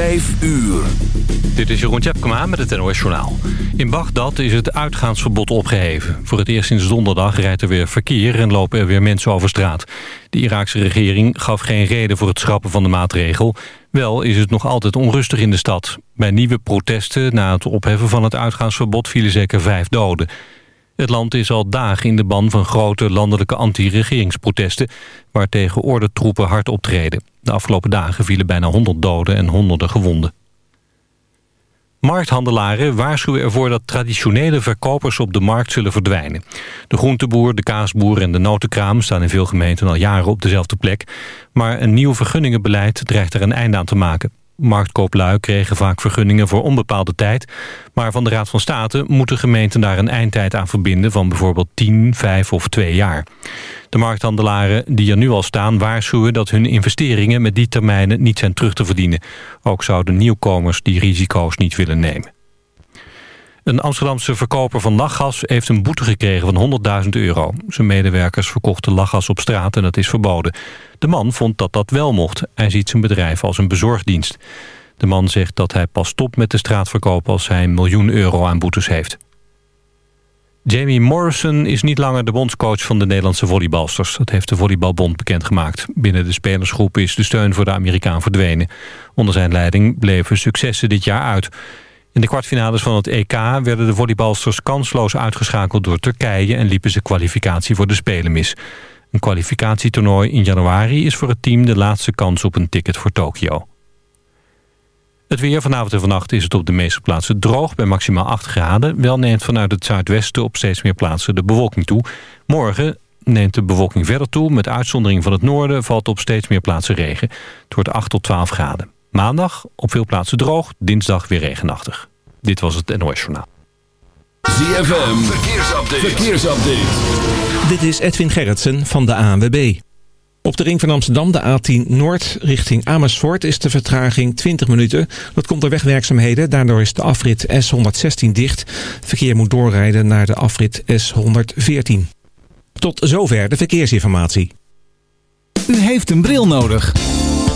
Vijf uur. Dit is Jeroen Tjepkema met het NOS Journaal. In Bagdad is het uitgaansverbod opgeheven. Voor het eerst sinds donderdag rijdt er weer verkeer en lopen er weer mensen over straat. De Iraakse regering gaf geen reden voor het schrappen van de maatregel. Wel is het nog altijd onrustig in de stad. Bij nieuwe protesten na het opheffen van het uitgaansverbod vielen zeker vijf doden. Het land is al dagen in de ban van grote landelijke anti-regeringsprotesten... waar tegen ordentroepen hard optreden. De afgelopen dagen vielen bijna 100 doden en honderden gewonden. Markthandelaren waarschuwen ervoor dat traditionele verkopers op de markt zullen verdwijnen. De groenteboer, de kaasboer en de notenkraam staan in veel gemeenten al jaren op dezelfde plek. Maar een nieuw vergunningenbeleid dreigt er een einde aan te maken. Marktkooplui kregen vaak vergunningen voor onbepaalde tijd. Maar van de Raad van State moeten gemeenten daar een eindtijd aan verbinden... van bijvoorbeeld 10, 5 of 2 jaar. De markthandelaren die er nu al staan waarschuwen dat hun investeringen... met die termijnen niet zijn terug te verdienen. Ook zouden nieuwkomers die risico's niet willen nemen. Een Amsterdamse verkoper van lachgas heeft een boete gekregen van 100.000 euro. Zijn medewerkers verkochten lachgas op straat en dat is verboden. De man vond dat dat wel mocht. Hij ziet zijn bedrijf als een bezorgdienst. De man zegt dat hij pas stopt met de straatverkoop als hij een miljoen euro aan boetes heeft. Jamie Morrison is niet langer de bondscoach van de Nederlandse volleybalsters. Dat heeft de Volleybalbond bekendgemaakt. Binnen de spelersgroep is de steun voor de Amerikaan verdwenen. Onder zijn leiding bleven successen dit jaar uit. In de kwartfinales van het EK werden de volleybalsters kansloos uitgeschakeld door Turkije... en liepen ze kwalificatie voor de Spelen mis. Een kwalificatietoernooi in januari is voor het team de laatste kans op een ticket voor Tokio. Het weer vanavond en vannacht is het op de meeste plaatsen droog bij maximaal 8 graden. Wel neemt vanuit het zuidwesten op steeds meer plaatsen de bewolking toe. Morgen neemt de bewolking verder toe. Met uitzondering van het noorden valt op steeds meer plaatsen regen. Het wordt 8 tot 12 graden. Maandag op veel plaatsen droog, dinsdag weer regenachtig. Dit was het NOS Journaal. ZFM, verkeersupdate. verkeersupdate. Dit is Edwin Gerritsen van de ANWB. Op de ring van Amsterdam, de A10 Noord, richting Amersfoort... is de vertraging 20 minuten. Dat komt door wegwerkzaamheden. Daardoor is de afrit S116 dicht. Verkeer moet doorrijden naar de afrit S114. Tot zover de verkeersinformatie. U heeft een bril nodig.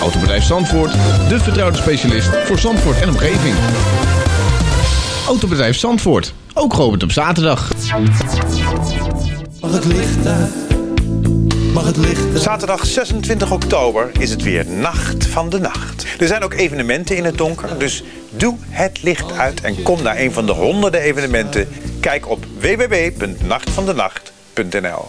Autobedrijf Zandvoort, de vertrouwde specialist voor Zandvoort en omgeving. Autobedrijf Zandvoort, ook geopend op zaterdag. Mag het licht uit? Mag het licht uit? Zaterdag 26 oktober is het weer Nacht van de Nacht. Er zijn ook evenementen in het donker, dus doe het licht uit en kom naar een van de honderden evenementen. Kijk op www.nachtvandenacht.nl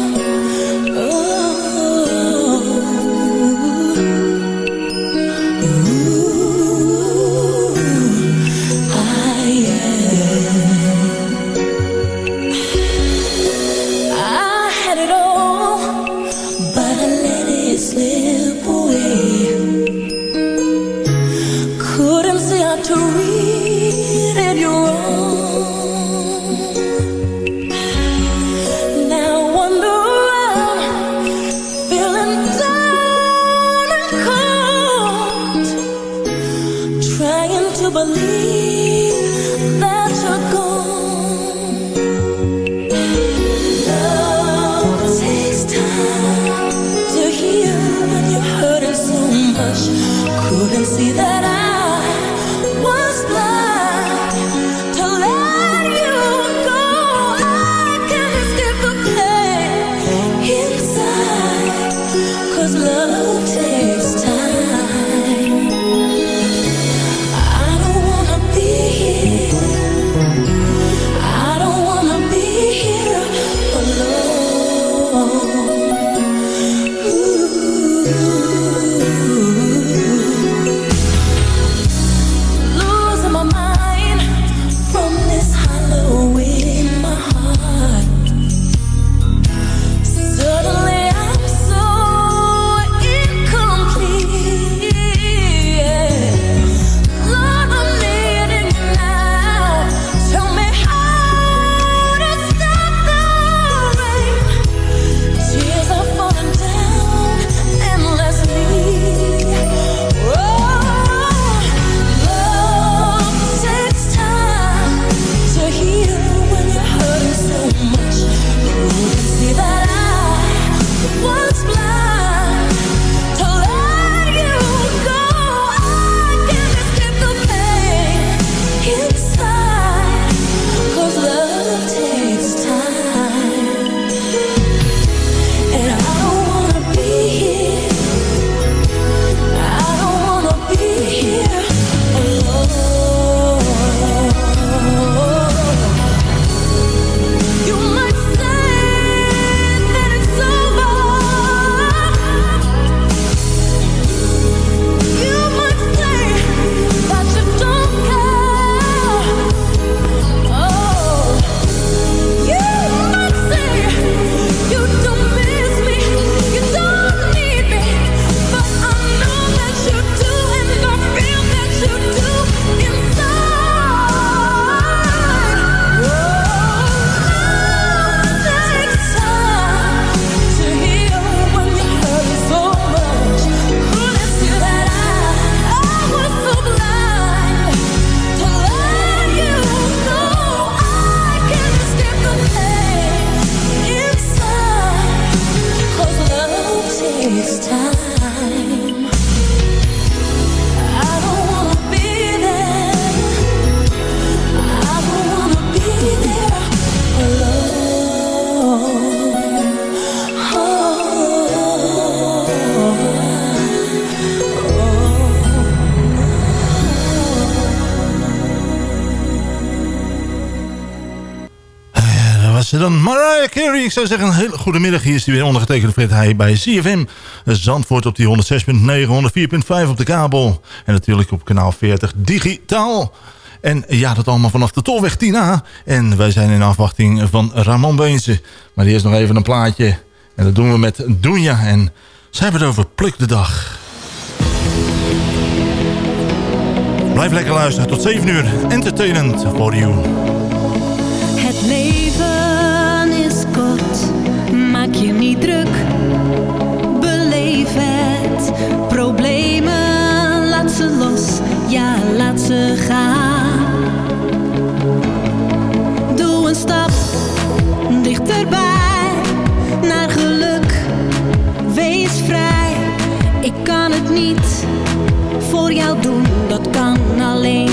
Ik zou zeggen, een hele goede middag. Hier is hij weer ondergetekende Fred Heij bij CFM. Zandvoort op die 106.9, 104.5 op de kabel. En natuurlijk op kanaal 40 digitaal. En ja, dat allemaal vanaf de Tolweg 10A. En wij zijn in afwachting van Ramon Beense. Maar eerst nog even een plaatje. En dat doen we met Doenja. En ze hebben het over Pluk de Dag. Blijf lekker luisteren. Tot 7 uur. entertainment for you. je niet druk. Beleef het. Problemen, laat ze los. Ja, laat ze gaan. Doe een stap dichterbij naar geluk. Wees vrij. Ik kan het niet voor jou doen. Dat kan alleen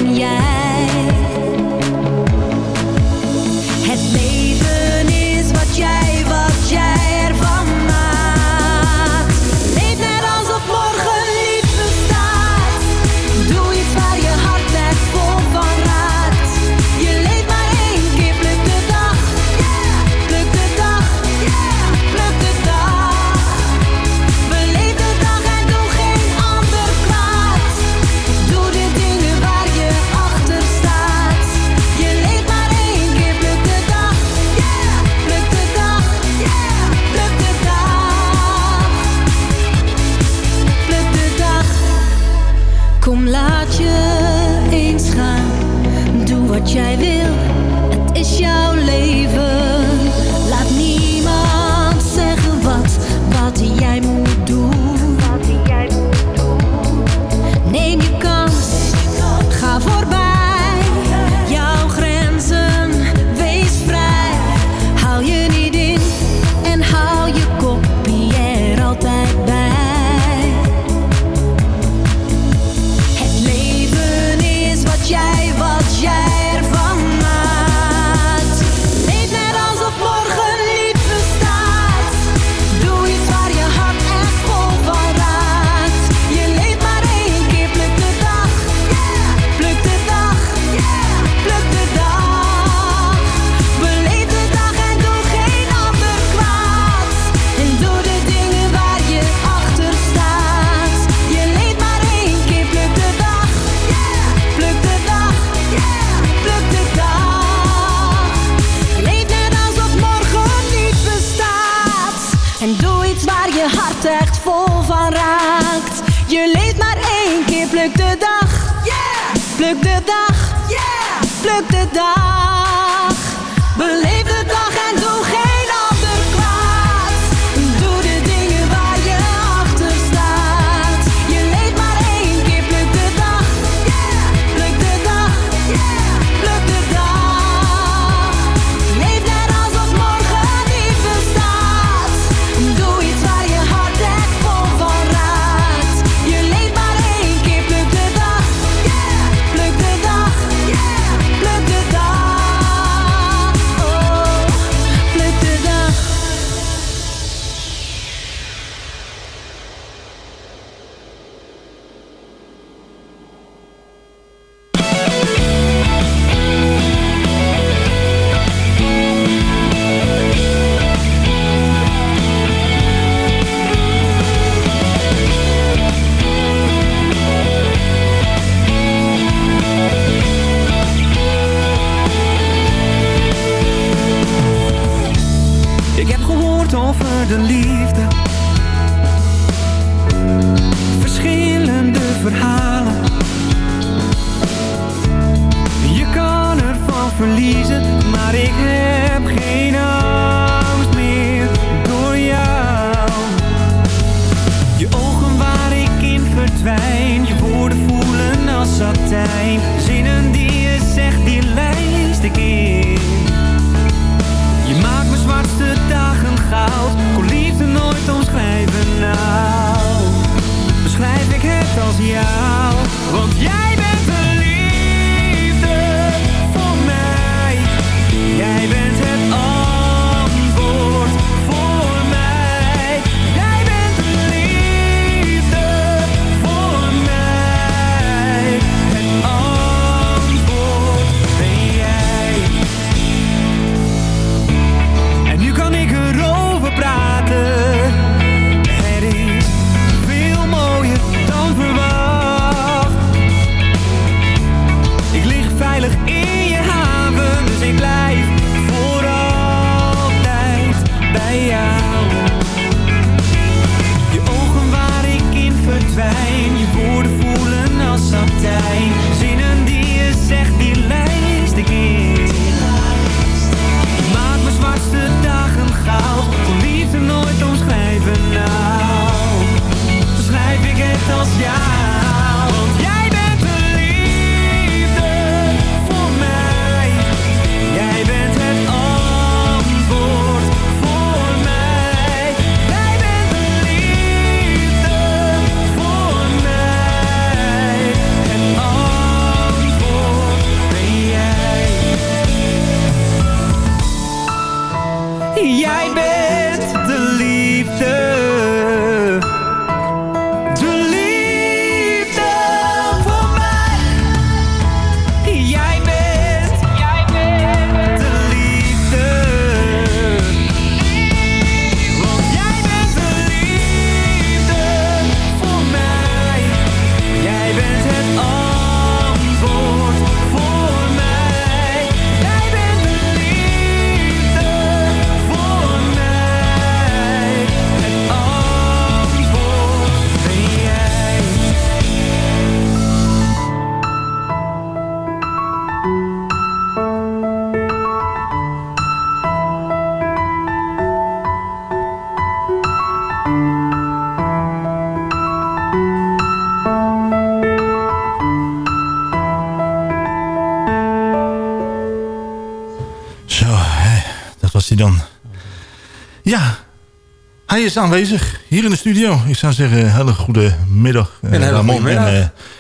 is aanwezig hier in de studio. Ik zou zeggen, hele goede middag. eh, Een hele Ramon goede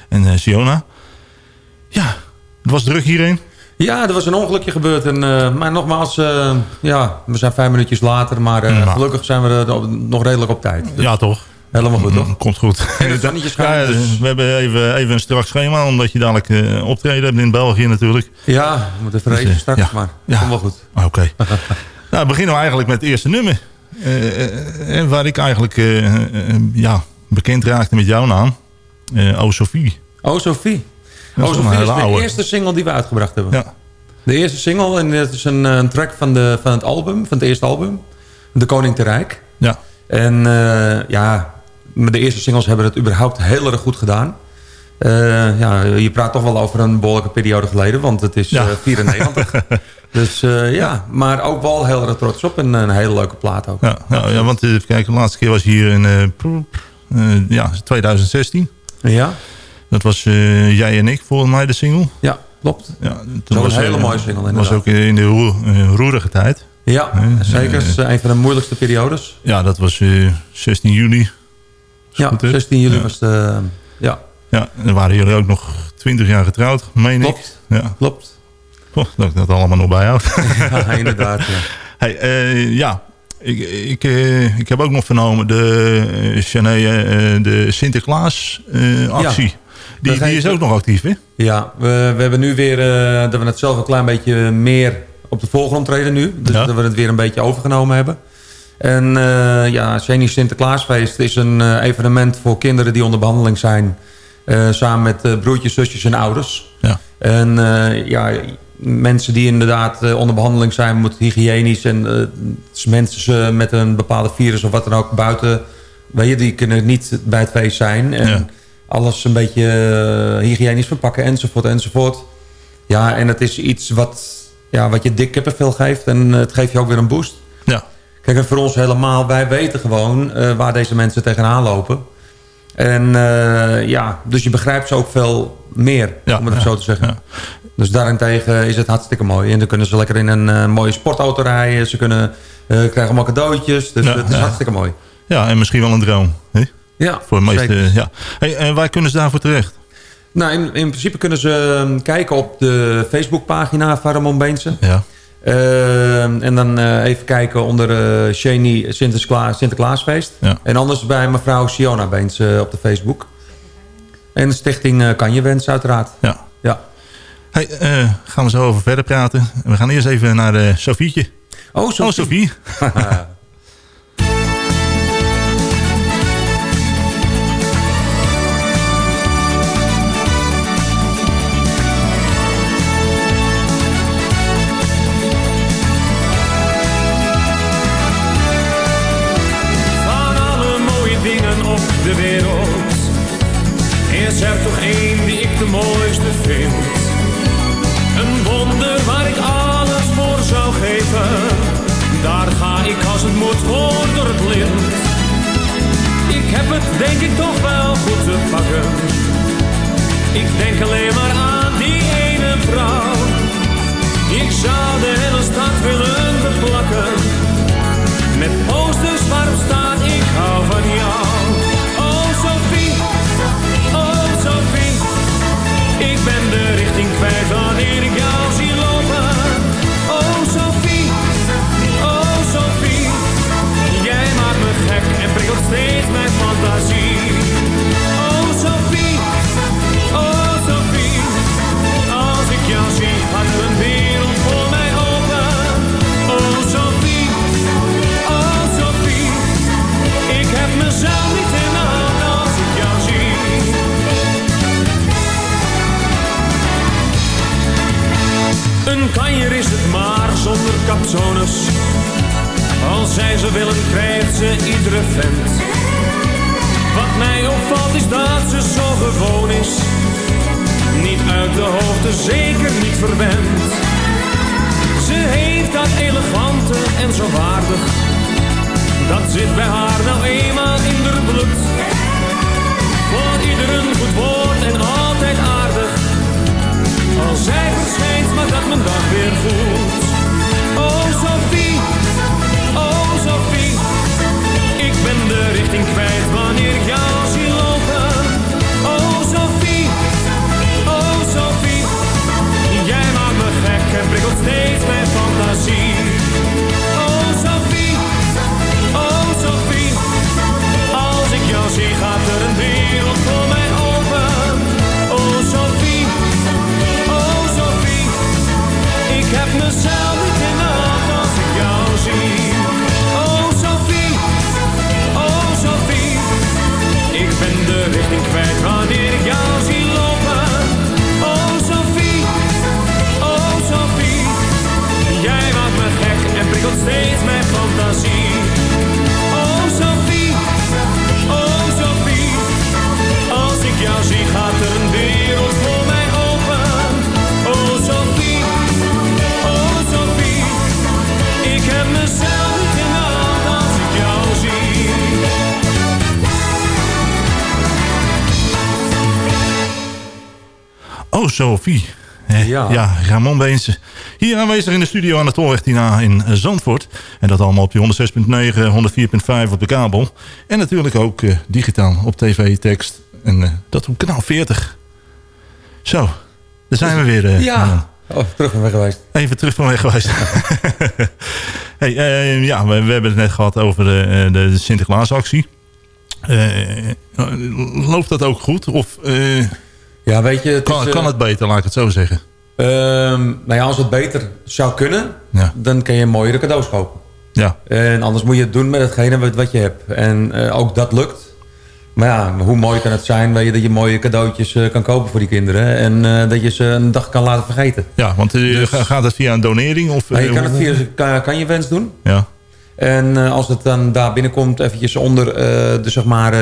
en, eh, eh, Siona. Ja, het was druk hierheen. Ja, er was een ongelukje gebeurd. En, eh, maar nogmaals, eh, ja, we zijn vijf minuutjes later. Maar eh, Nou. gelukkig zijn we er nog redelijk op tijd. Dus Ja, toch? Helemaal goed, toch? Mm, Komt goed. Ja, dus- we hebben even, even een strak schema, omdat je dadelijk eh, optreden hebt in België natuurlijk. Ja, we moeten even Dus, eh, straks, ja. maar Ja. komt wel goed. Oké. nou, beginnen we eigenlijk met het eerste nummer. Eh, eh, eh, waar ik eigenlijk ja, bekend raakte met jouw naam. Eh oh Sophie. Oh, Sophie. Dat Oh, Sophie is de oude. eerste single die we uitgebracht hebben. Ja. De eerste single, en dat is een, een track van, de, van het album, van het eerste album. De Koning te Rijk. Ja. En eh, ja, met de eerste singles hebben het überhaupt heel erg goed gedaan. Ja, je praat toch wel over een behoorlijke periode geleden, want het is Ja. eh, 94. dus eh, ja, maar ook wel heel erg trots op en een hele leuke plaat ook. Ja, ja, ja, want eh, even kijken, de laatste keer was hier in eh, ja, 2016. Ja? Dat was Jij en ik, volgens mij, de single. Ja, klopt. Ja, is ook een hele mooie single, was inderdaad. ook in de roer, roerige tijd. Ja, zeker. Het is een van de moeilijkste periodes. Ja, dat was eh, 16 juli. Ja, goed, hè? 16 juli Ja. was de... Ja, Ja, en dan waren jullie ook nog 20 jaar getrouwd, meen Klopt. ik. Ja. klopt. Oh, dat ik dat allemaal nog bijhoud. Ja, inderdaad. Ja. Hey, eh, ja, ik, ik, eh, ik heb ook nog vernomen de, uh, de Sinterklaas actie. Ja, die, die is ook nog actief, hè? Ja, we, we hebben nu weer dat we het zelf een klein beetje meer op de voorgrond treden nu. Dus Ja. dat we het weer een beetje overgenomen hebben. En ja, Genie Sinterklaasfeest is een evenement voor kinderen die onder behandeling zijn. samen met broertjes, zusjes en ouders. Ja. En ja, mensen die inderdaad eh, onder behandeling zijn, moeten hygiënisch. En eh, mensen met een bepaalde virus of wat dan ook buiten. Weet je, die kunnen niet bij het feest zijn. En Ja. alles een beetje eh, hygiënisch verpakken enzovoort enzovoort. Ja, en het is iets wat, ja, wat je dik kippenvel geeft. En het geeft je ook weer een boost. Ja. Kijk, en voor ons helemaal, wij weten gewoon waar deze mensen tegenaan lopen. En ja, dus je begrijpt ze ook veel meer, Ja, om het ja, zo te zeggen. ja. Dus daarentegen is het hartstikke mooi. En dan kunnen ze lekker in een eh, mooie sportauto rijden. Ze kunnen, eh, krijgen allemaal cadeautjes. Dus Ja, het is ja. hartstikke mooi. Ja, en misschien wel een droom. Hè? Ja, Voor de meeste, ja. Hey, en waar kunnen ze daarvoor terecht? Nou, in, in principe kunnen ze eh, kijken op de Facebookpagina van Ramon Beense. Ja. Eh, en dan eh, even kijken onder eh Shani Sinterklaas, Sinterklaasfeest. Ja. En anders bij mevrouw Siona Beens op de Facebook. En de stichting Kan Je Wens uiteraard. Ja. Hey, eh, gaan we zo over verder praten. We gaan eerst even naar eh Sofietje. Oh, Sophie. Oh, Sofie. Ik denk alleen maar aan die ene vrouw. Ik zou de hele stad willen beplakken. Als zij ze willen krijgt ze iedere vent. Wat mij opvalt is dat ze zo gewoon is. Niet uit de hoogte, zeker niet verwend. Ze heeft dat elegante en zo waardig. Dat zit bij haar nou eenmaal in haar bloed. Voor ieder een goed woord en altijd aardig. Als zij verschijnt, maar dat mijn dag weer voelt. Richting kwijt wanneer ik jou zie lopen. Oh Sophie, oh Sophie. Jij maakt me gek en prikkelt steeds mijn fantasie. Sophie. Ja. ja, Ramon Beense. Hier aanwezig in de studio aan de Tolweg Tina in eh, Zandvoort. En dat allemaal op die 106.9, 104.5 op de kabel. En natuurlijk ook eh, digitaal op tv, tekst. En eh, dat op kanaal 40. Zo, daar zijn we weer. Ja. Oh, terug van weg geweest. Even terug van weg geweest. hey, eh, ja, we, we hebben het net gehad over de, de, Sinterklaasactie. Loopt dat ook goed? Of eh, Ja, weet je... Het kan, is, eh, kan het beter, laat ik het zo zeggen? ehm, nou ja, als het beter zou kunnen, Ja. dan kan je mooiere cadeaus kopen. Ja, En anders moet je het doen met hetgene wat, wat je hebt. En eh, ook dat lukt. Maar ja, hoe mooi kan het zijn weet je, dat je mooie cadeautjes eh, kan kopen voor die kinderen. En dat je ze een dag kan laten vergeten. ja want Dus- ga- gaat het via een donering? Of, je kan het via kan, kan je wens doen. Ja, En als het dan daar binnenkomt, eventjes onder de zeg maar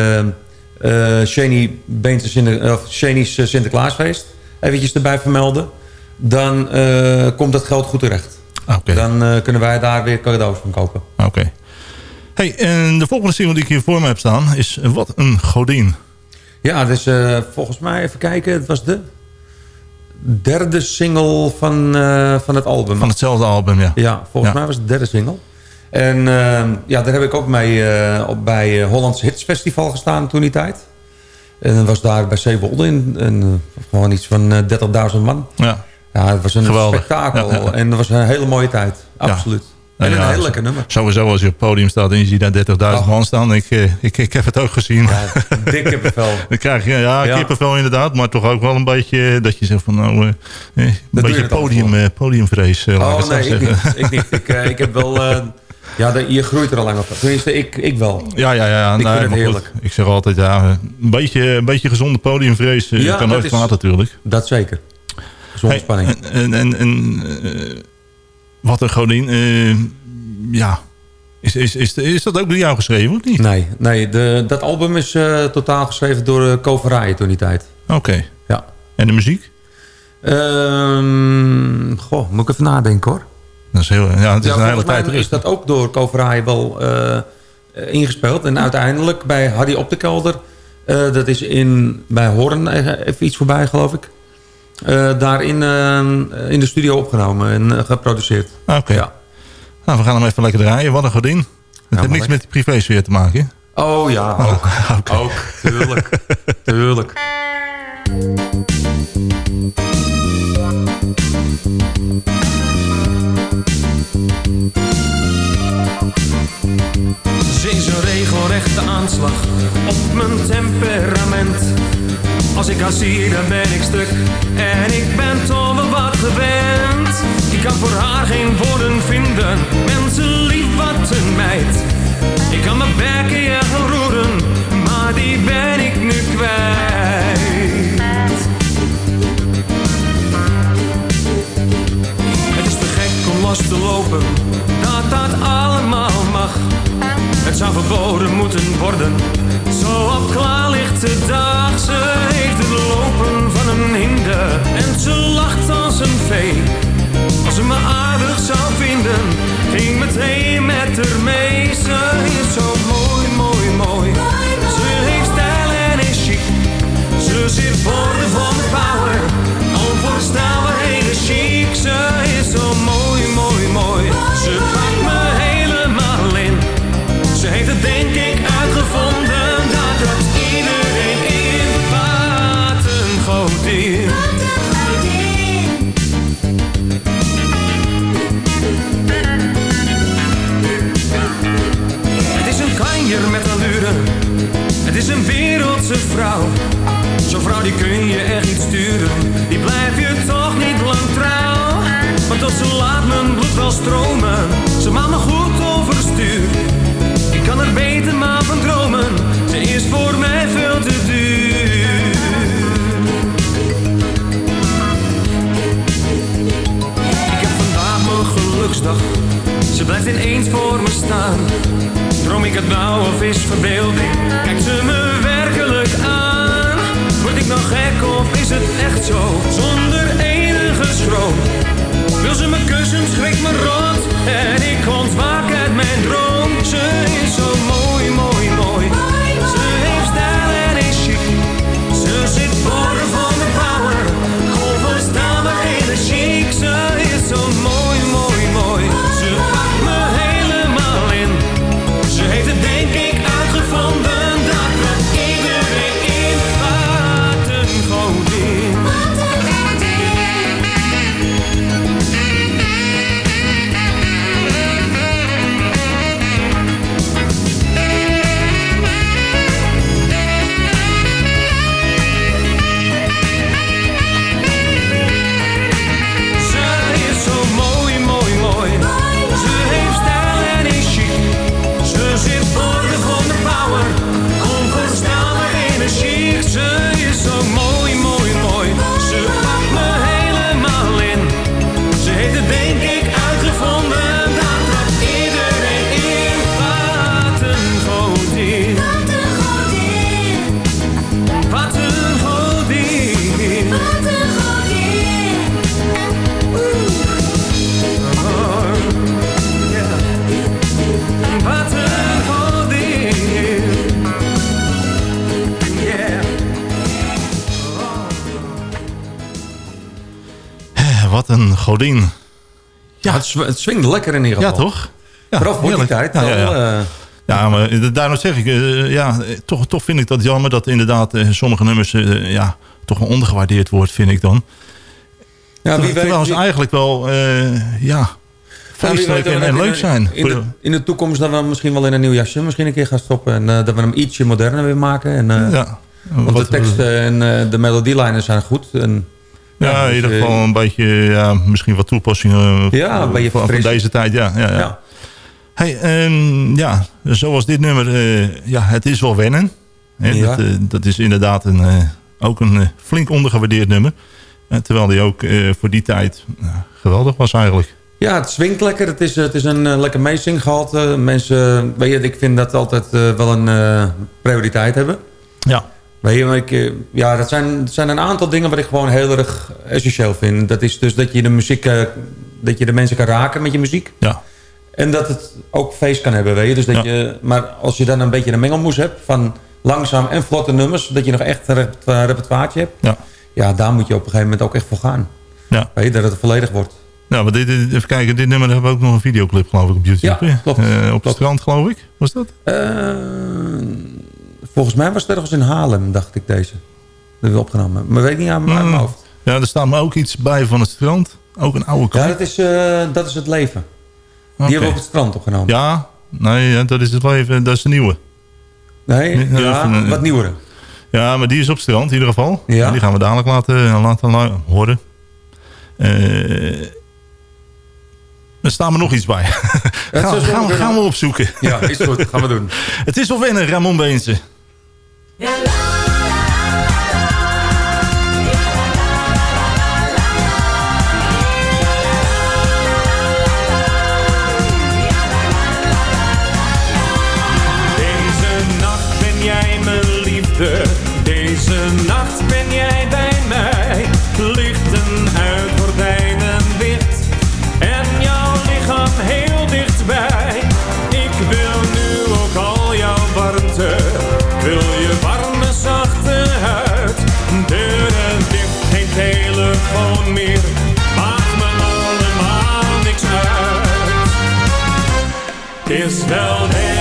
Shani Beentse Sinter, Shani's eh, Sinterklaasfeest, eventjes erbij vermelden, dan eh, komt dat geld goed terecht. oké. Dan kunnen wij daar weer cadeaus van kopen. Oké. Hey, en de volgende single die ik hier voor me heb staan is Wat een Godin. Ja, dus eh, volgens mij, even kijken, het was de derde single van, van het album. Van hetzelfde album, ja. Ja, volgens Ja. mij was het de derde single. En eh, ja, daar heb ik ook mee eh, op, bij eh, Hollands Hits Festival gestaan toen die tijd. En dat was daar bij Zeewolde in. En, eh, gewoon iets van eh 30.000 man. Ja, Ja, het was een Geweldig. spektakel. Ja, ja. En dat was een hele mooie tijd. Absoluut. En een heel lekker nummer. Sowieso als je op het podium staat en je ziet daar 30.000 Oh. man staan. Ik, ik, ik heb het ook gezien. Ja, dik kippenvel. Dan krijg je ja, kippenvel inderdaad, maar toch ook wel een beetje dat je zegt van nou, een je beetje het podium, podiumvrees. ik Oh het nee, ik niet. Ik, niet. Ik, eh, ik heb wel... ja, de, je groeit er al lang op. Tenminste, ik, ik wel. Ja, ja, ja. Ik vind het goed, heerlijk. ik zeg altijd, ja, een beetje, een beetje gezonde podiumvrees eh, Ja, kan dat nooit kwaad natuurlijk. Dat zeker. Zonder Hey, spanning. En, en, en eh, wat een godin, eh, ja. Is, is, is, is dat ook door jou geschreven of niet? Nee, nee de, dat album is totaal geschreven door uh, toen die tijd. Oké. Ja. En de muziek? Ehm, goh, moet ik even nadenken hoor. Dat is heel, ja, het is Ja, een hele tijd is dat ook door Koveraaien wel eh, ingespeeld. En uiteindelijk bij Hardy op de kelder, eh, dat is in, bij Hoorn eh, even iets voorbij geloof ik. Daarin in de studio opgenomen en geproduceerd. Oké. Ja. Nou, we gaan hem even lekker draaien. Wat een godin. Het heeft niks met die privésfeer te maken. hè? Oh ja, ook. Ook, tuurlijk. tuurlijk. Ze is een regelrechte aanslag op mijn temperament. Als ik haar zie, dan ben ik stuk en ik ben toch wel wat gewend. Ik kan voor haar geen woorden vinden, mensen lief wat een meid. Ik kan mijn bekken je gaan roeren, maar die ben ik nu kwijt. Het is te gek om los te lopen, Zou verboden moeten worden, zo op klaarlichte dag. Ze heeft het lopen van een hinde en ze lacht als een vee. Als ze me aardig zou vinden, ging meteen met haar mee. Ze is een wereldse vrouw. Zo'n vrouw die kun je echt niet sturen. Die blijf je toch niet lang trouw. Want tot ze laat mijn bloed wel stromen. Ze maakt me goed overstuur. Ik kan er beter maar van dromen. Ze is voor mij veel te duur. Ik heb vandaag mijn geluksdag. Ze blijft ineens voor me staan. Droom ik het nou of is verbeelding? Kijkt ze me werkelijk aan? Word ik nou gek of is het echt zo? Zonder enige schroom. Wil ze me kussen, schrikt me rot. En ik ontwaak uit mijn droom. Ze het, swingde lekker in ieder Ja, geval. toch? Ja, Vooral voor die heerlijk. tijd. Ja, eh, Ja, maar eh, daarom zeg ik, eh, ja, toch, toch vind ik dat jammer dat inderdaad sommige nummers ja, toch ondergewaardeerd wordt, vind ik dan. Ja, wie Terwijl ze eigenlijk wel, ja, feestelijk en, leuk zijn. In de, in de toekomst dat we misschien wel in een nieuw jasje misschien een keer gaan stoppen. En dat we hem ietsje moderner weer maken. En, Ja. Want de teksten en de melodielijnen zijn goed. En, Ja, in ieder geval een beetje, ja, misschien wat toepassingen eh, Ja, van, deze tijd. Ja, ja, ja. Ja. Hey, ehm, ja, zoals dit nummer, eh, ja, het is wel wennen. Hè, Ja. dat, eh, dat is inderdaad een, ook een flink ondergewaardeerd nummer. Terwijl die ook voor die tijd nou, geweldig was eigenlijk. Ja, het swingt lekker. Het is, het is een lekker meezinggehalte. Mensen, weet je, ik vind dat altijd wel een prioriteit hebben. Ja. Weet je, maar ik, eh, ja, dat zijn, dat zijn een aantal dingen wat ik gewoon heel erg essentieel vind. Dat is dus dat je de muziek, eh, dat je de mensen kan raken met je muziek. Ja. En dat het ook feest kan hebben, weet je. Dus dat je maar als je dan een beetje een mengelmoes hebt van langzaam en vlotte nummers, dat je nog echt een eh, repertoireetje hebt. Ja. Ja, daar moet je op een gegeven moment ook echt voor gaan. Ja. Weet je, dat het volledig wordt. Nou, maar dit, dit- even kijken, dit nummer hebben we ook nog een videoclip geloof ik op YouTube. Ja, klopt. Op het strand geloof ik, was dat? Volgens mij was het ergens in Haarlem, dacht ik deze. Dat we opgenomen. Maar weet ik niet aan mijn, mijn hoofd. Ja, er staat me ook iets bij van het strand. Ook een oude clip. Ja, dat is, eh, dat is het leven. Die hebben we op het strand opgenomen. Ja, nee, dat is het leven, dat is de nieuwe. Nee, ja, een- wat nieuwere. Ja, maar die is op strand in ieder geval. Ja. Die gaan we dadelijk laten, laten lu- horen. Eh, er staat me nog iets bij. gaan, gaan, we, gaan we opzoeken. Ja, is goed. Gaan we doen. Het is wel wennen, Ramon Beense. Ik wil nu ook al jouw warmte, wil je warme zachte huid. Deuren dicht, geen telefoon meer, maakt me allemaal niks uit. Is wel wennen,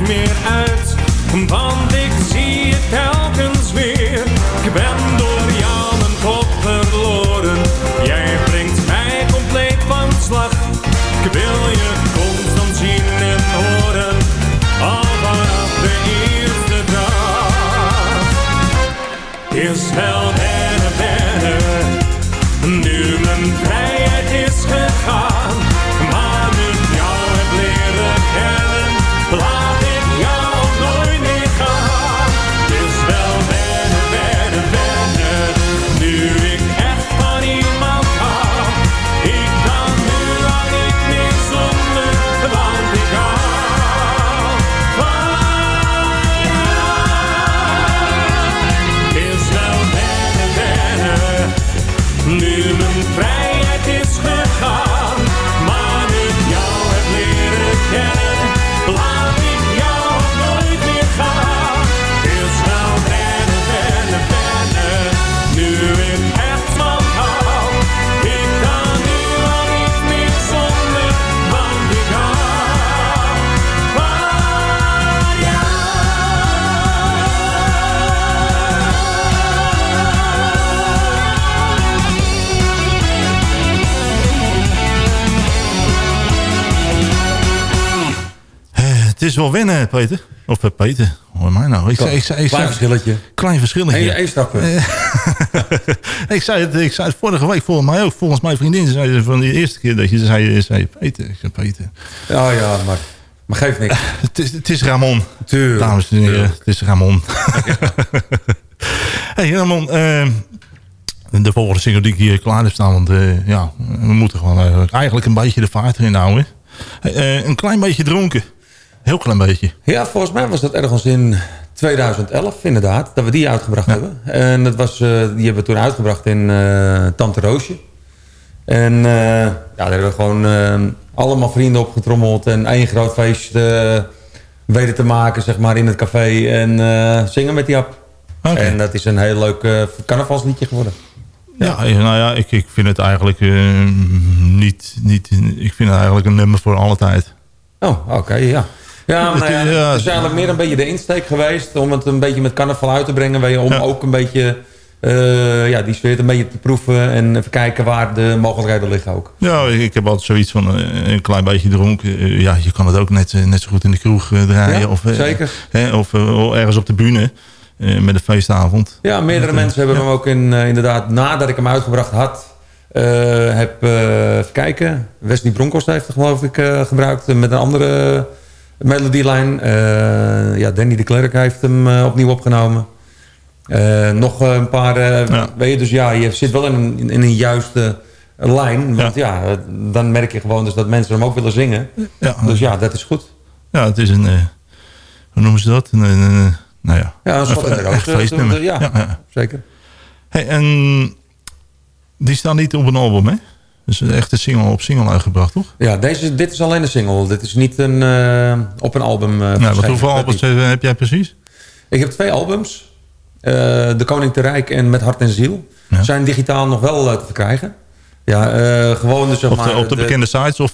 meer uit, want Mijn vrijheid is gegaan. Is wel wennen, Peter. Of eh, Peter. Hoor mij nou. Ik zei, ik zei, ik Klein zei- verschilletje. Klein verschilletje. Eén één stapje. ik, zei het, ik zei het vorige week volgens mij ook. Volgens mijn vriendin zei ze van die eerste keer dat je zei, zei Peter. Ik zei Peter. Ja, ja, maar, maar geeft niks. Het is, het is Ramon. Tuurlijk. Dames en heren, het is Ramon. hey Ramon, eh, de volgende single die ik hier klaar heb staan. Want eh, ja, we moeten gewoon eigenlijk, eigenlijk een beetje de vaart erin houden. Eh, een klein beetje dronken. Heel klein beetje. Ja, volgens mij was dat ergens in 2011 inderdaad, dat we die uitgebracht hebben. En dat was, eh, die hebben we toen uitgebracht in eh, Tante Roosje. En eh, ja, daar hebben we gewoon allemaal vrienden opgetrommeld en één groot feest eh, weten te maken, zeg maar, in het café. En zingen met die app. En dat is een heel leuk carnavalsliedje geworden. Ja, nou ja, ik, ik vind het eigenlijk niet, niet... Ik vind het eigenlijk een nummer voor alle tijd. Oh, oké, ja. Ja, maar Het is- ja, ja, het is eigenlijk meer een beetje de insteek geweest... om het een beetje met carnaval uit te brengen... om ook een beetje eh, ja, die sfeer een beetje te proeven... en even kijken waar de mogelijkheden liggen ook. Ja, ik, heb altijd zoiets van eh, een klein beetje dronken. Eh, ja, je kan het ook net, net zo goed in de kroeg draaien. Ja, of, zeker. hè, of ergens op de bühne met een feestavond. Ja, meerdere mensen hebben hem ook in, inderdaad... nadat ik hem uitgebracht had... eh, heb, eh, even kijken... Wesley Bronkhorst heeft het geloof ik gebruikt... met een andere melodielijn. Eh, ja, Danny de Klerk heeft hem eh, opnieuw opgenomen. Eh, nog een paar... Weet je, dus ja, je zit wel in een, in een juiste lijn. Want ja. dan merk je gewoon dus dat mensen hem ook willen zingen. Ja. Dus ja, dat is goed. Ja, het is een... hoe noemen ze dat? Een, een, een- nou ja, Ja, een echt feestnummer. Ja, Ja, ja. zeker. Hey, en die staan niet op een album, hè? Dus een echte single op single uitgebracht, toch? Ja, deze, dit is alleen een single. Dit is niet een, eh, op een album uh, Nou, wat hoeveel albums heb jij precies? Ik heb twee albums. Eh, de Koning te Rijk en Met Hart en Ziel. Zijn digitaal nog wel te verkrijgen. Ja, gewoon dus zeg Op maar... de, op de bekende sites? Of,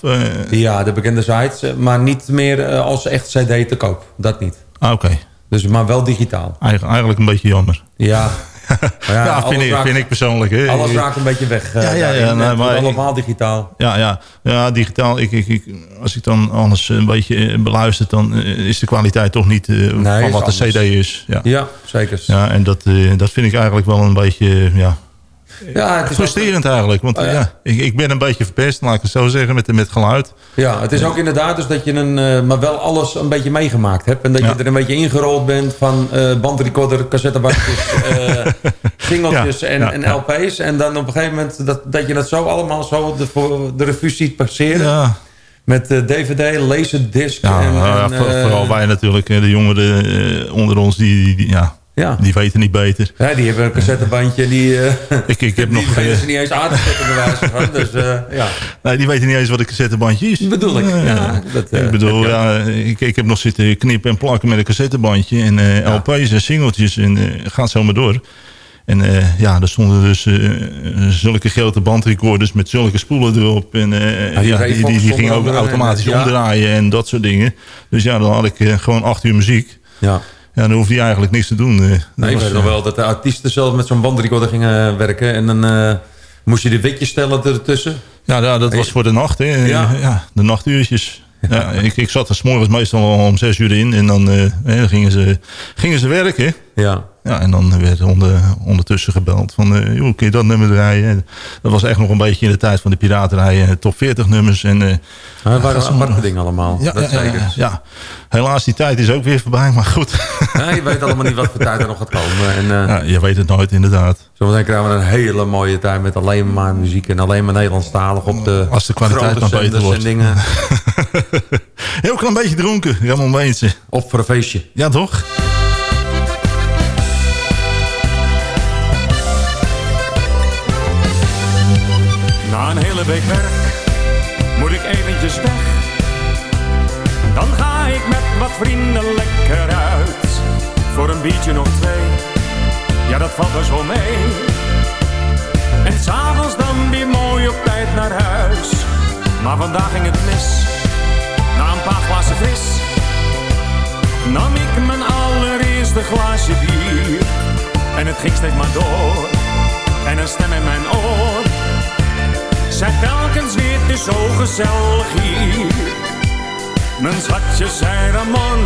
Ja, de bekende sites. Maar niet meer als echt cd te koop. Dat niet. Ah, oké. Dus, maar wel digitaal. Eigen- eigenlijk een beetje jammer. Ja. Ja, alles vind, ik, vind ik persoonlijk. Alles raakt een beetje weg. eh, Ja, ja, ja, nee, ik- digitaal. Ja, ja, ja digitaal. Ik, ik, ik, als ik dan anders een beetje eh, beluister, dan eh, is de kwaliteit toch niet van wat de anders. CD is. Ja, Ja, zeker. ja en dat, dat vind ik eigenlijk wel een beetje ja, Ja, het is frustrerend eigenlijk. Want Oh, ja. ja. ik, ik ben een beetje verpest, laat ik het zo zeggen, met, met geluid. Ja, het is ook inderdaad dus dat je een, eh, maar wel alles een beetje meegemaakt hebt. En dat je er een beetje ingerold bent van eh bandrecorder, cassettebandjes, eh singeltjes Ja, en, en. LP's. En dan op een gegeven moment dat, dat je dat zo allemaal zo de, voor de revue ziet passeren. Ja. Met DVD, laserdisc. Ja, en, nou en, vooral wij natuurlijk, de jongeren onder ons, die, die, die- ja, Ja. die weten niet beter. Ja, die hebben een cassettebandje die, eh Ik, ik heb die nog... weten eh, ze niet eens aan te zetten bij wijze van. Dus eh, ja, Nee, die weten niet eens wat een cassettebandje is. bedoel ik. Ja, dat, eh, ik bedoel, heb je ja, ik, ik heb nog zitten knippen en plakken met een cassettebandje. En eh, LP's en singeltjes. En eh, gaat zo maar door. En eh, ja, er stonden dus eh, zulke grote bandrecorders met zulke spoelen erop. En eh, Ja, die ja, die, die, gingen ook automatisch ja. omdraaien en dat soort dingen. Dus ja, dan had ik eh, gewoon acht uur muziek. Ja. Ja, dan hoefde je eigenlijk niks te doen. eh. Ik weet eh, nog wel dat de artiesten zelf met zo'n bandrecorder gingen werken. En dan eh, moest je de witjes stellen ertussen. Ja, ja, dat was voor de nacht. Hè. Ja. Ja. de nachtuurtjes. Ja. ik, ik zat er 's morgens meestal al om zes uur in. En dan, eh, hè, dan gingen, ze, gingen ze werken. Ja. Ja, en dan werd onder, ondertussen gebeld van, eh joh, kun je dat nummer draaien? En Dat was echt nog een beetje in de tijd van de piraterij. eh, top 40 nummers. En, eh, Maar het waren aparte dingen allemaal. ja, dat zeker. ja, ja. helaas, die tijd is ook weer voorbij. Maar goed, Ja, je weet allemaal niet wat voor tijd er nog gaat komen. En, ja, je weet het nooit inderdaad. Zometeen krijgen we een hele mooie tijd met alleen maar muziek en alleen maar Nederlandstalig op de Als de kwaliteit maar beter wordt. en dingen. Heel klein beetje dronken, Ramon Weentje. Of voor een feestje. Ja, toch? Na een hele week werk moet ik eventjes weg. Dan ga ik met wat vrienden lekker uit. Voor een biertje nog twee, ja dat valt dus wel mee. En s'avonds dan weer mooi op tijd naar huis. Maar vandaag ging het mis, na een paar glazen vis. Nam ik mijn allereerste glaasje bier. En het ging steeds maar door. En een stem in mijn oor zei telkens weer, is zo gezellig hier. Mijn schatje zei Ramon,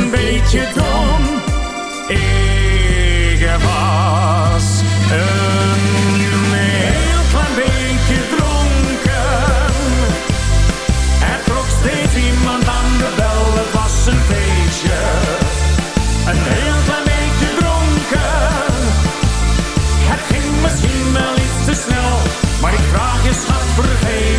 een beetje dom. Ik was een heel klein beetje dronken. Er trok steeds iemand aan de bel, het was een feestje. Een heel klein beetje dronken. Het ging misschien wel iets te snel, maar ik vraag je schat, vergeef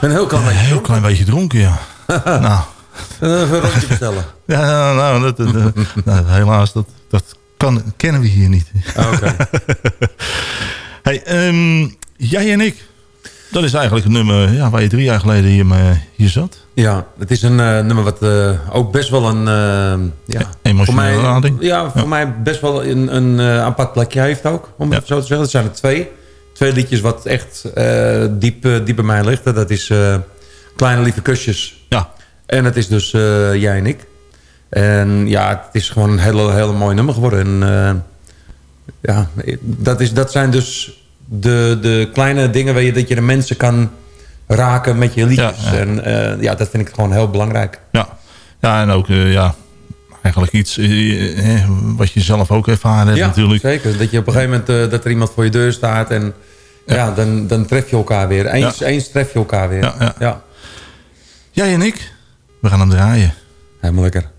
Een heel klein Een beetje heel klein beetje dronken, ja. nou. Een rondje bestellen. Ja, nou, dat, dat- dat- nou, helaas, dat, dat kan, kennen we hier niet. Oké. hey, ehm, jij en ik, dat is eigenlijk nummer ja, waar je drie jaar geleden hier, eh, hier zat. Ja, het is een eh, nummer wat eh, ook best wel een... eh, ja, emotionele voor mij, lading. Ja, voor mij best wel een, een eh, apart plekje heeft ook, om het zo te zeggen. Het zijn er twee. Twee liedjes wat echt eh, diep, eh, diep bij mij ligt. Dat is eh, Kleine Lieve Kusjes. Ja. En het is dus eh, jij en ik. En ja, het is gewoon een hele, hele mooi nummer geworden. En eh, ja, dat, is, dat zijn dus de, de kleine dingen waar je, dat je de mensen kan raken met je liedjes. Ja, ja. En eh, ja, dat vind ik gewoon heel belangrijk. Ja, ja en ook ja, eigenlijk iets wat je zelf ook ervaren hebt ja, natuurlijk. zeker. Dat je op een gegeven moment dat er iemand voor je deur staat en ja. dan, dan tref je elkaar weer. Eens, eens tref je elkaar weer. Ja, ja. ja. Jij en ik, we gaan hem draaien. Helemaal lekker.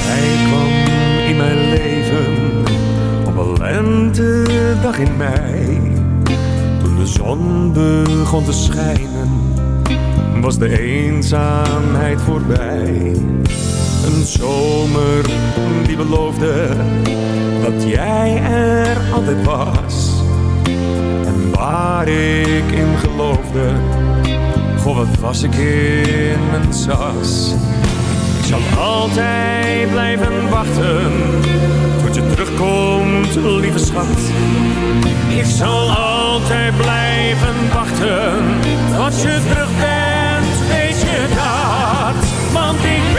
Hij kwam in mijn leven op een lentedag in mei. Toen de zon begon te schijnen, was de eenzaamheid voorbij. Een zomer die beloofde dat jij er altijd was. En waar ik in geloofde, goh wat was ik in mijn sas. Ik zal altijd blijven wachten tot je terugkomt, lieve schat. Ik zal altijd blijven wachten tot je terug bent, weet je dat? Want ik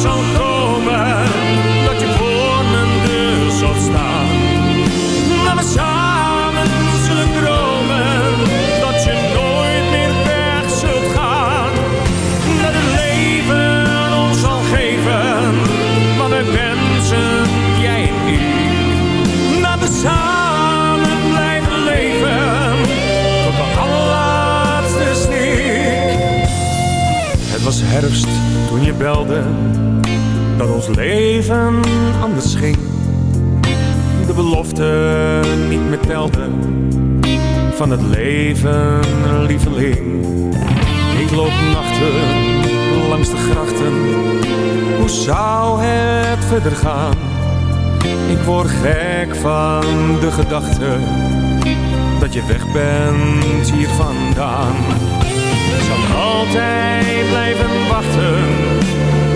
zal komen dat je voor mijn deur zult staan. Dat we samen zullen dromen dat je nooit meer weg zult gaan. Dat het leven ons zal geven wat we wensen, jij en ik. Dat we samen blijven leven tot de allerlaatste snik. Het was herfst toen je belde dat ons leven anders ging. De beloften niet meer telden van het leven, lieveling. Ik loop nachten langs de grachten, hoe zou het verder gaan? Ik word gek van de gedachte dat je weg bent hier vandaan. Ik zal altijd blijven wachten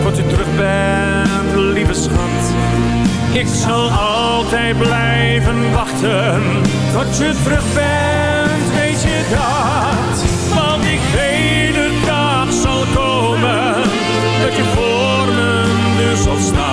tot je terug bent, lieve schat. Ik zal altijd blijven wachten tot je terug bent, weet je dat? Want ik weet de dag zal komen dat je voor mijn deur zal staan.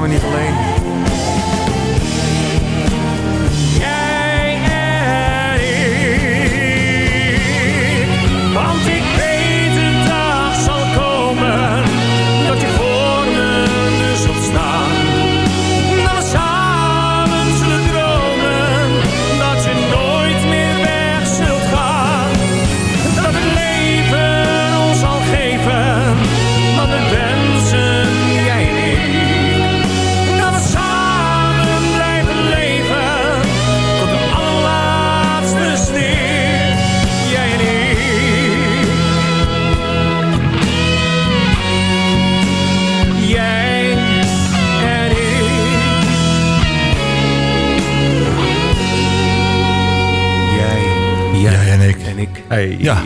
Me niet alleen. Hey. Ja.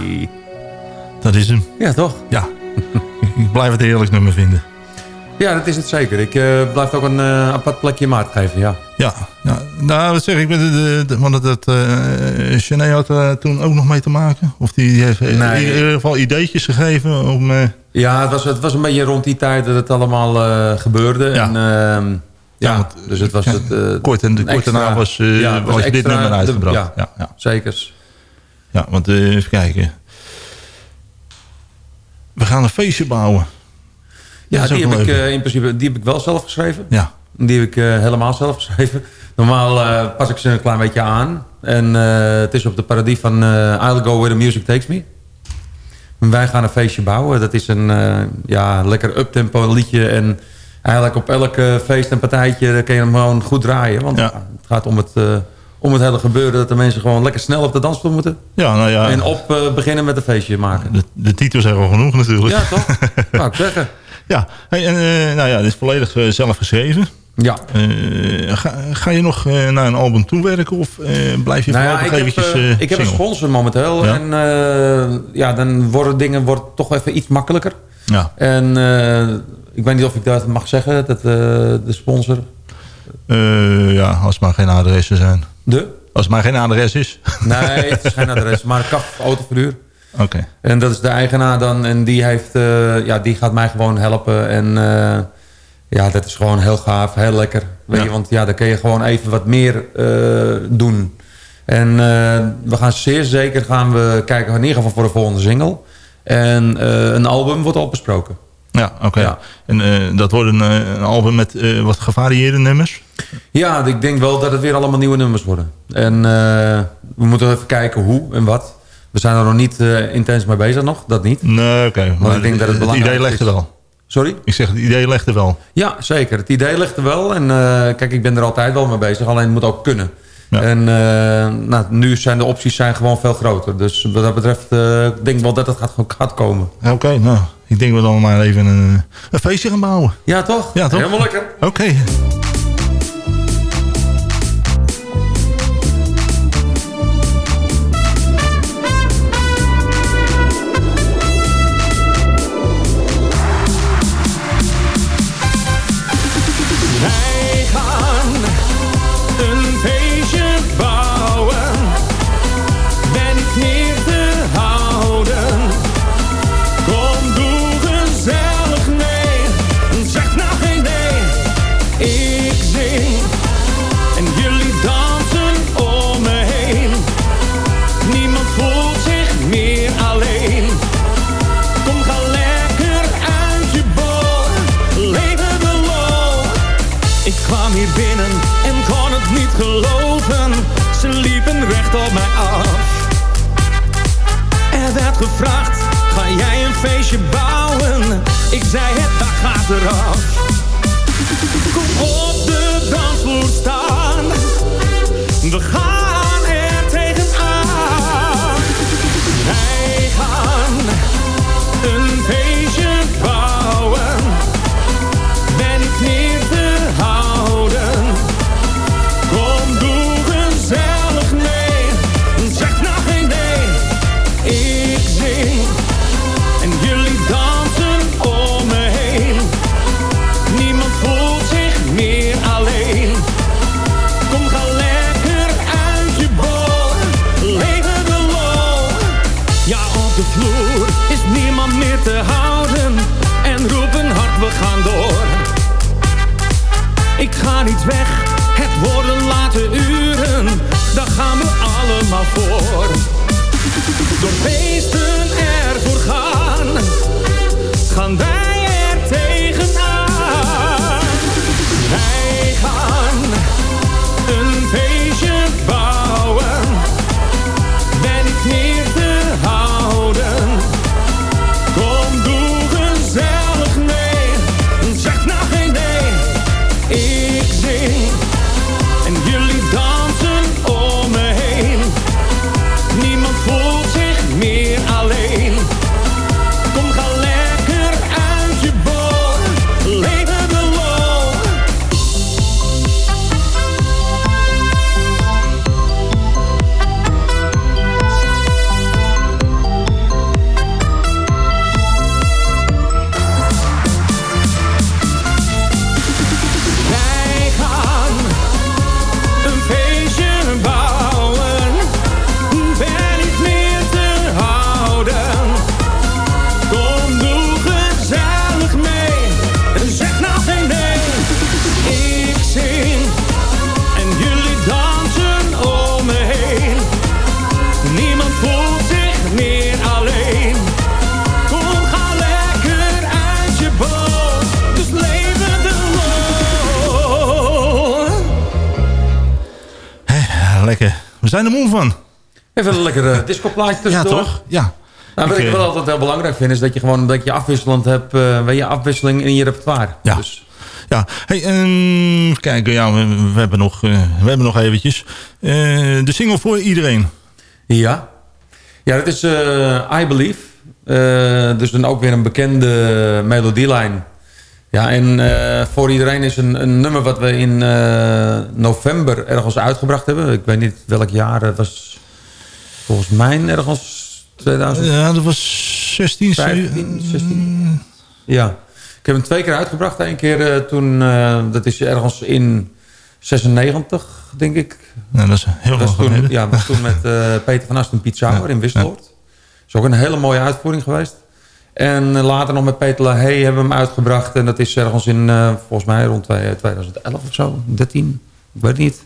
Dat is hem. Ja, toch? Ja. ik blijf het een heerlijk nummer vinden. Ja, dat is het zeker. Ik eh, blijf ook een eh, apart plekje in maart geven, ja. Ja, ja. nou wat zeg ik, de, de, de- want dat uh, Chené had er toen ook nog mee te maken. Of die, die heeft in ieder geval ideetjes gegeven om... eh, Ja, het was, het was een beetje rond die tijd dat het allemaal eh, gebeurde. Ja. En, ehm, ja, dus het was het... eh, kort en, een kort daarna was, eh, het was dit nummer de- uitgebracht. ja, ja, ja. Zekers. Ja, want eh, even kijken. We gaan een feestje bouwen. Ja, die heb, ik, eh, in principe, die heb ik wel zelf geschreven. Ja. Die heb ik eh, helemaal zelf geschreven. Normaal pas ik ze een klein beetje aan. En het is op de parodie van I'll Go Where The Music Takes Me. En wij gaan een feestje bouwen. Dat is een ja, lekker uptempo liedje. En eigenlijk op elk feest en partijtje kun je hem gewoon goed draaien. Want ja, het gaat om het, om het hele gebeuren. Dat de mensen gewoon lekker snel op de dansvloer moeten. Ja, nou ja. En op eh, beginnen met een feestje maken. De, de titel is er wel genoeg natuurlijk. Ja, toch? Wou ik zeggen. Ja, hey, en, eh, nou ja, dit is volledig eh, zelf geschreven. Ja. Ga, ga je nog naar een album toewerken of blijf je Nou ja, ik, heb, eventjes eh, ik heb een sponsor momenteel. Ja. En ja, dan worden dingen wordt toch even iets makkelijker. Ja. En ik weet niet of ik dat mag zeggen, dat, de sponsor. Eh, ja, als het maar geen adressen zijn. De? Als het maar geen adres is. Nee, het is geen adres, maar kaf autoverhuur. Oké. En dat is de eigenaar dan. En die, heeft, eh, ja, die gaat mij gewoon helpen. En eh, ja, dat is gewoon heel gaaf, heel lekker. Weet Ja. je, want ja, dan kun je gewoon even wat meer doen. En we gaan zeer zeker gaan we kijken in ieder geval voor de volgende single. En een album wordt al besproken. Ja, oké. Ja. En eh, dat wordt een, eh, een album met eh, wat gevarieerde nummers? Ja, ik denk wel dat het weer allemaal nieuwe nummers worden. En we moeten even kijken hoe en wat. We zijn er nog niet intens mee bezig nog, dat niet. Nee, oké. Maar ik denk dat het belangrijk idee legt er wel. Sorry? Ik zeg, het idee legt er wel. Ja, zeker. Het idee ligt er wel. En kijk, ik ben er altijd wel mee bezig. Alleen het moet ook kunnen. En eh, nou, nu zijn de opties zijn gewoon veel groter. Dus wat dat betreft eh, ik denk wel dat het gaat, gaat komen. Oké, nou, ik denk we dan maar even een, een feestje gaan bouwen. Ja, toch? Ja, toch? Helemaal lekker. Oké. Gevraagd, ga jij een feestje bouwen? Ik zei het, dat gaat eraf. Kom op de dansvloer staan, we gaan lekker. We zijn er moe van. Even een lekker uh, discoplaatje Ja, tussendoor. toch? Ja. Nou, wat Ik, ik eh, wel altijd heel belangrijk vind, is dat je gewoon dat je afwisselend hebt, eh weet je, afwisseling in je repertoire. Ja. Dus, Ja, hey, ehm, kijk, ja, we, we hebben nog, eh, we hebben nog eventjes. Eh, de single voor iedereen. ja. Ja, dat is eh, I Believe. Eh, dus dan ook weer een bekende melodielijn. Ja, en eh, voor iedereen is een, een nummer wat we in eh, november ergens uitgebracht hebben. Ik weet niet welk jaar. Het was volgens mij ergens 2000. Ja, dat was 16, 15, 16. Ja. Ik heb hem twee keer uitgebracht. Eén keer eh, toen, eh, dat is ergens in 96, denk ik. Nou, dat is heel Dat lang was toen, ja, was toen met eh, Peter van Asten en Piet Sauer in Wisseloord. Dat is ook een hele mooie uitvoering geweest. En eh, later nog met Peter Lahey hebben we hem uitgebracht. En dat is ergens in, eh, volgens mij rond twee- 2011 of zo. 13, ik weet niet.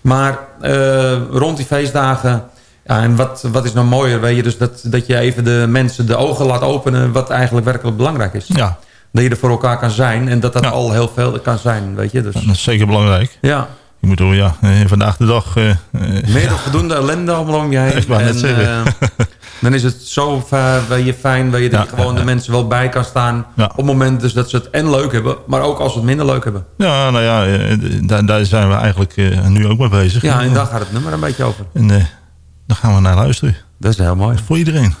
Maar eh, rond die feestdagen... Ja, en wat, wat is nou mooier, weet je? Dus dat, dat je even de mensen de ogen laat openen... wat eigenlijk werkelijk belangrijk is. Ja, Dat je er voor elkaar kan zijn. En dat dat al heel veel kan zijn, weet je. Dus, dat is zeker belangrijk. ja. Je moet ja, eh, vandaag de dag... eh, eh, Meer dan voldoende ellende allemaal om je heen. Ik wou net En, zeggen. dan is het zo weet je, fijn je, dat Ja, je gewoon de mensen wel bij kan staan. Op het moment dus dat ze het en leuk hebben. Maar ook als ze het minder leuk hebben. Ja, nou ja, eh, daar, daar zijn we eigenlijk eh, nu ook mee bezig. Ja, en daar gaat het nummer een beetje over. En daar gaan we naar luisteren. Dat is heel mooi. Voor iedereen.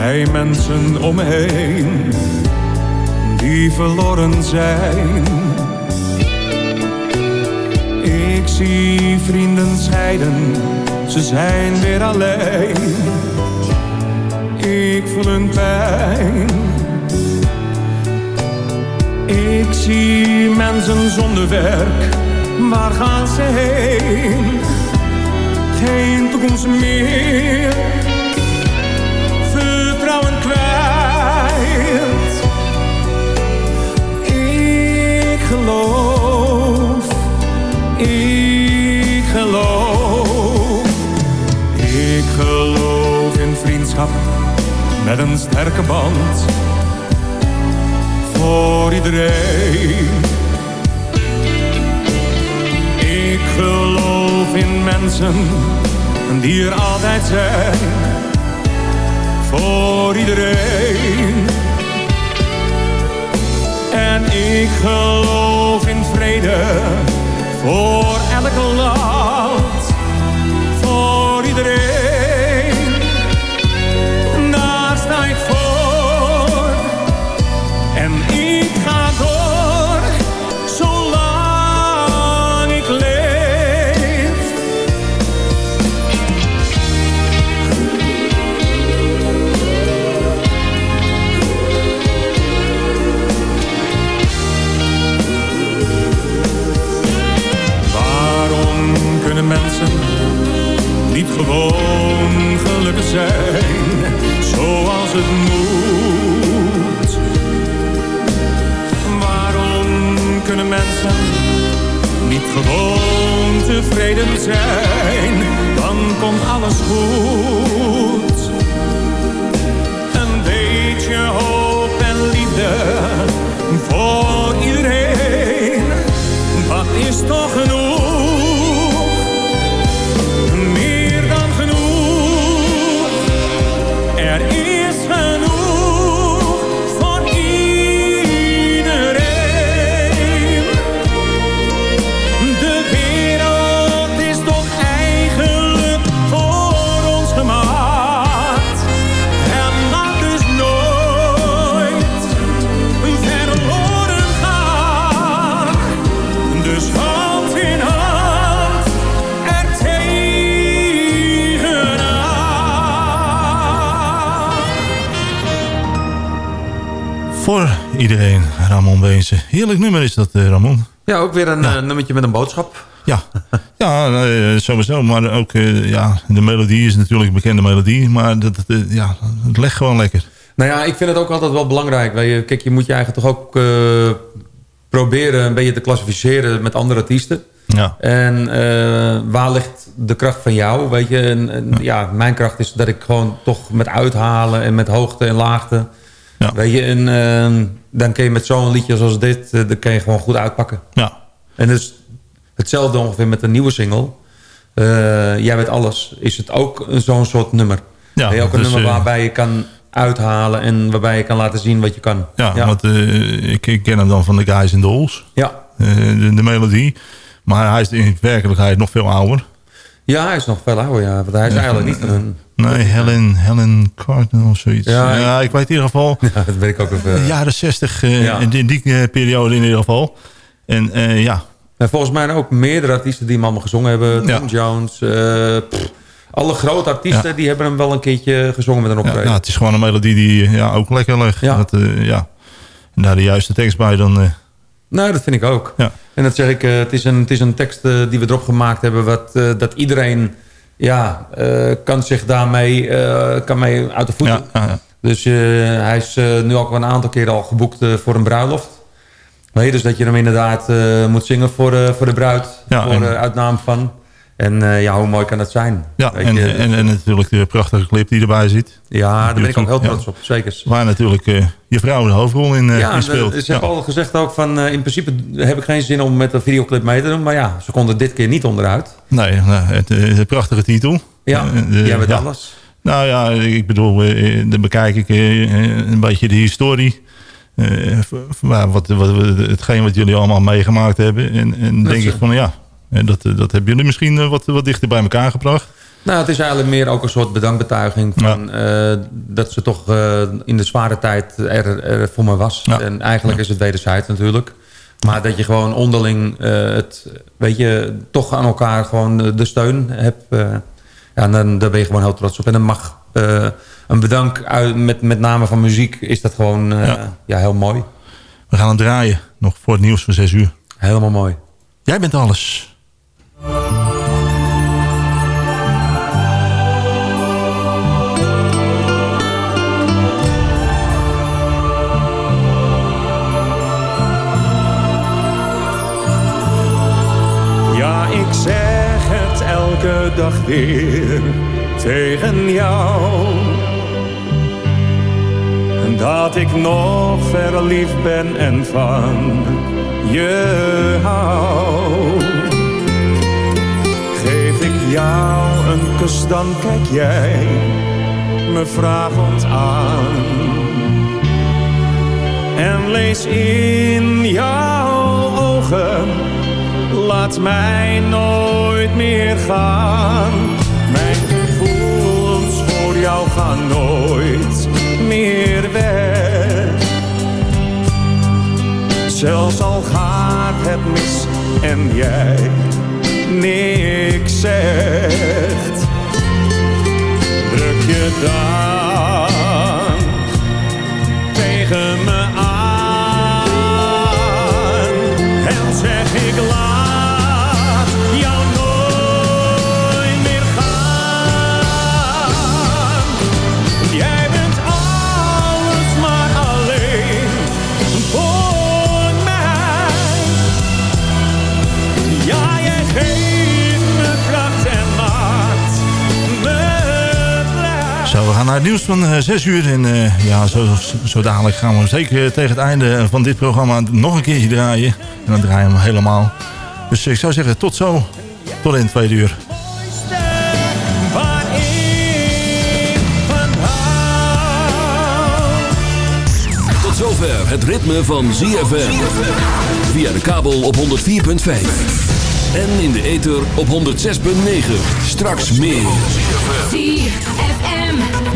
Bij mensen om me heen die verloren zijn. Ik zie vrienden scheiden, ze zijn weer alleen. Ik voel hun pijn. Ik zie mensen zonder werk, waar gaan ze heen? geen toekomst meer. Ik geloof, ik geloof. Ik geloof in vriendschap met een sterke band voor iedereen. Ik geloof in mensen die er altijd zijn voor iedereen. En ik geloof in vrede voor elk land, gewoon gelukkig zijn zoals het moet? Waarom kunnen mensen niet gewoon tevreden zijn? Dan komt alles goed. Iedereen, Ramon Beense. Heerlijk nummer is dat, eh, Ramon. Ja, ook weer een eh, nummertje met een boodschap. Ja, ja eh, sowieso. Maar ook ja, de melodie is natuurlijk een bekende melodie. Maar dat, ja, het legt gewoon lekker. Nou ja, ik vind het ook altijd wel belangrijk. Kijk, je moet je eigenlijk toch ook proberen een beetje te klassificeren met andere artiesten. Ja. En waar ligt de kracht van jou? Weet je, en, en, ja. mijn kracht is dat ik gewoon toch met uithalen en met hoogte en laagte. Weet je, en eh, dan kun je met zo'n liedje zoals dit, eh, dan kun je gewoon goed uitpakken. Ja. En dus hetzelfde ongeveer met een nieuwe single. Eh, Jij weet alles. Is het ook zo'n soort nummer? Ja, je, ook een is, nummer eh, waarbij je kan uithalen en waarbij je kan laten zien wat je kan. Ja, want ik, ik ken hem dan van de Guys in Dolls. Ja. Eh, de, de melodie. Maar hij is in werkelijkheid nog veel ouder. Ja, hij is nog veel ouder, ja. Want hij is Ja, eigenlijk niet van, een... Nee, Helen, Helen of zoiets. Ja, Ja, ik weet in ieder geval. Ja, dat weet ik ook even. De jaren 60, eh, Ja. in die, eh, periode in ieder geval. En eh, ja, En volgens mij ook meerdere artiesten die hem allemaal gezongen hebben. Tom Jones, pff, alle grote artiesten die hebben hem wel een keertje gezongen met een ja, optreden. nou, het is gewoon een melodie die ja, ook lekker ligt. Ja. Dat, ja. En daar de juiste tekst bij dan... eh, Nou, dat vind ik ook. Ja. En dat zeg ik, eh, het, is een, het is een tekst eh, die we erop gemaakt hebben... Wat, eh, dat iedereen ja, kan zich daarmee kan mee uit de voeten. ja, ja, ja. Dus hij is nu ook een aantal keren al geboekt voor een bruiloft. Je, dus dat je hem inderdaad moet zingen voor, voor de bruid. Ja, voor de uitname van. En eh, ja, hoe mooi kan dat zijn? Ja, en, je, en, en natuurlijk de prachtige clip die erbij zit. ja, daar ben ik ook heel Ja. trots op. Zeker. Waar natuurlijk eh, je vrouw de hoofdrol in, eh, ja, in speelt. Ze hebben al gezegd ook van... in principe heb ik geen zin om met een videoclip mee te doen. Maar ja, ze konden dit keer niet onderuit. Nee, nou, het, het prachtige titel. Ja, de- jij ja. alles. Nou ja, ik bedoel, dan bekijk ik een beetje de historie. Maar wat, wat, hetgeen wat jullie allemaal meegemaakt hebben. En, en denk ik van ja, eh, dat, dat hebben jullie misschien eh, wat, wat dichter bij elkaar gebracht. Nou, het is eigenlijk meer ook een soort bedankbetuiging... Van, eh, dat ze toch eh, in de zware tijd er, er voor me was. En eigenlijk is het wederzijds natuurlijk. Maar dat je gewoon onderling eh, het, weet je, toch aan elkaar gewoon de- steun hebt. eh, ja, en dan, daar ben je gewoon heel trots op. En dan mag eh, een bedank uit, met, met name van muziek... is dat gewoon eh, Ja. heel mooi. We gaan het draaien, nog voor het nieuws van 6 uur. Helemaal mooi. Jij bent alles. Ja, ik zeg het elke dag weer tegen jou. dat ik nog verliefd ben en van je hou. Jou een kus, dan kijk jij me vragend aan. En lees in jouw ogen, laat mij nooit meer gaan. Mijn gevoelens voor jou gaan nooit meer weg. Zelfs al gaat het mis en jij niks zegt. Druk je dan naar het nieuws van eh, 6 uur. En eh, ja, zo, zo dadelijk gaan we zeker tegen het einde van dit programma nog een keertje draaien. En dan draaien we hem helemaal. Dus ik zou zeggen, tot zo. Tot in tweede uur. Tot zover het ritme van ZFM. Via de kabel op 104.5. En in de ether op 106.9. Straks meer.